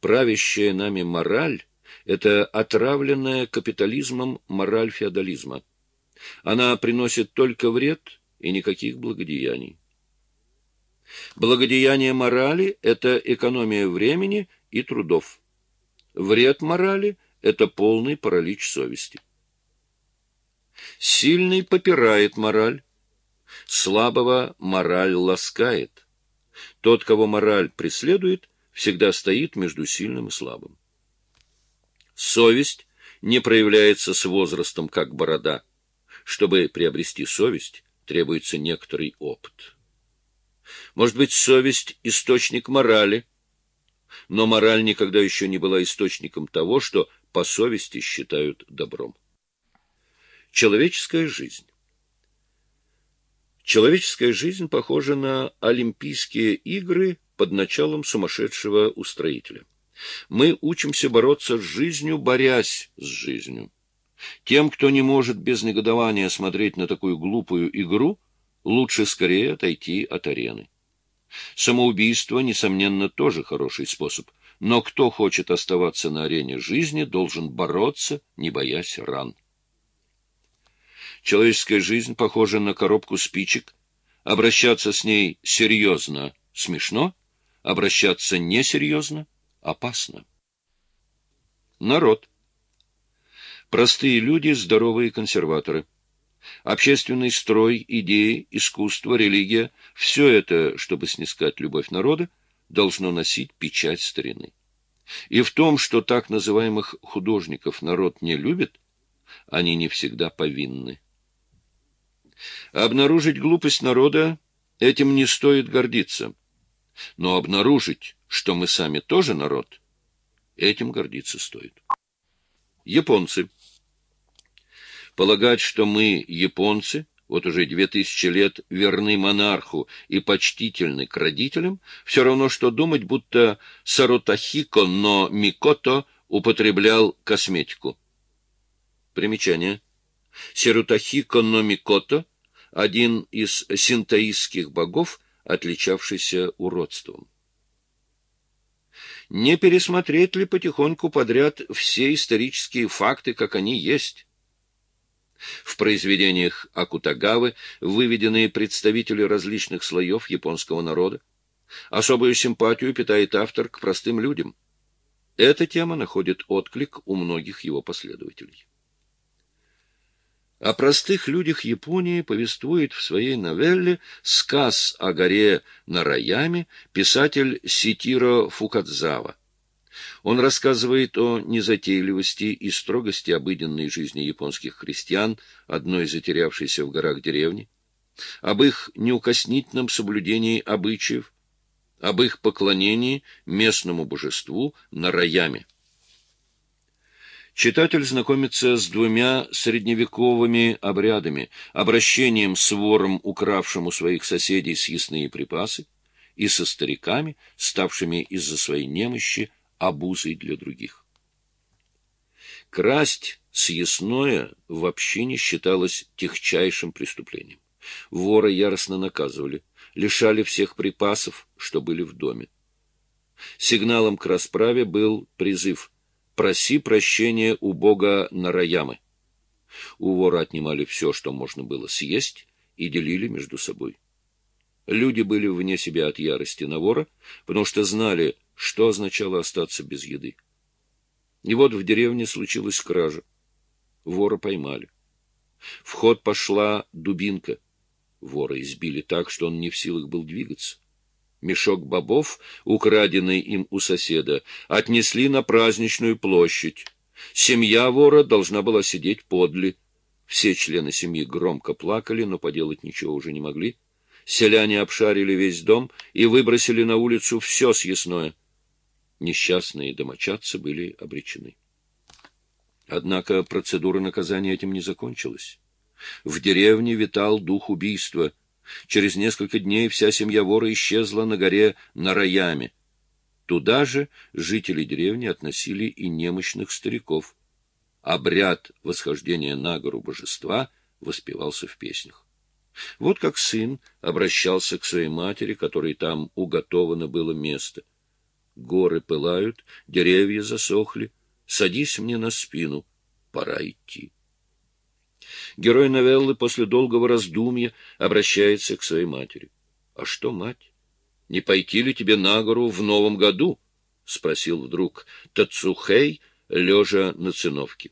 Правящая нами мораль — это отравленная капитализмом мораль феодализма. Она приносит только вред и никаких благодеяний. Благодеяние морали — это экономия времени и трудов. Вред морали — это полный паралич совести. Сильный попирает мораль, слабого мораль ласкает. Тот, кого мораль преследует, всегда стоит между сильным и слабым. Совесть не проявляется с возрастом, как борода. Чтобы приобрести совесть, требуется некоторый опыт. Может быть, совесть — источник морали, но мораль никогда еще не была источником того, что по совести считают добром. Человеческая жизнь Человеческая жизнь похожа на Олимпийские игры под началом сумасшедшего устроителя. Мы учимся бороться с жизнью, борясь с жизнью. Тем, кто не может без негодования смотреть на такую глупую игру, лучше скорее отойти от арены. Самоубийство, несомненно, тоже хороший способ, но кто хочет оставаться на арене жизни, должен бороться, не боясь ран. Человеческая жизнь похожа на коробку спичек. Обращаться с ней серьезно смешно, обращаться несерьезно опасно. Народ. Простые люди, здоровые консерваторы. Общественный строй, идеи, искусство, религия — все это, чтобы снискать любовь народа, должно носить печать старины. И в том, что так называемых художников народ не любит, они не всегда повинны. Обнаружить глупость народа — этим не стоит гордиться. Но обнаружить, что мы сами тоже народ, этим гордиться стоит. Японцы. Полагать, что мы, японцы, вот уже две тысячи лет верны монарху и почтительны к родителям, все равно, что думать, будто Сарутахико но Микото употреблял косметику. Примечание. Сирутахико но Микото — один из синтоистских богов, отличавшийся уродством. Не пересмотреть ли потихоньку подряд все исторические факты, как они есть? В произведениях Акутагавы выведенные представители различных слоев японского народа. Особую симпатию питает автор к простым людям. Эта тема находит отклик у многих его последователей. О простых людях Японии повествует в своей новелле «Сказ о горе Нараяме» писатель Ситиро Фукадзава. Он рассказывает о незатейливости и строгости обыденной жизни японских христиан, одной затерявшейся в горах деревни, об их неукоснительном соблюдении обычаев, об их поклонении местному божеству Нараяме. Читатель знакомится с двумя средневековыми обрядами, обращением с вором, укравшим у своих соседей съестные припасы, и со стариками, ставшими из-за своей немощи обузой для других. Красть съестное вообще не считалось техчайшим преступлением. Вора яростно наказывали, лишали всех припасов, что были в доме. Сигналом к расправе был призыв – проси прощения у бога Нараямы. У вора отнимали все, что можно было съесть, и делили между собой. Люди были вне себя от ярости на вора, потому что знали, что означало остаться без еды. И вот в деревне случилась кража. Вора поймали. В ход пошла дубинка. Вора избили так, что он не в силах был двигаться. Мешок бобов, украденный им у соседа, отнесли на праздничную площадь. Семья вора должна была сидеть подле. Все члены семьи громко плакали, но поделать ничего уже не могли. Селяне обшарили весь дом и выбросили на улицу все съестное. Несчастные домочадцы были обречены. Однако процедура наказания этим не закончилась. В деревне витал дух убийства — Через несколько дней вся семья вора исчезла на горе Нараяме. Туда же жители деревни относили и немощных стариков. Обряд восхождения на гору божества воспевался в песнях. Вот как сын обращался к своей матери, которой там уготовано было место. Горы пылают, деревья засохли. Садись мне на спину, пора идти. Герой новеллы после долгого раздумья обращается к своей матери. — А что, мать, не пойти ли тебе на гору в новом году? — спросил вдруг Тацухей, лежа на циновке.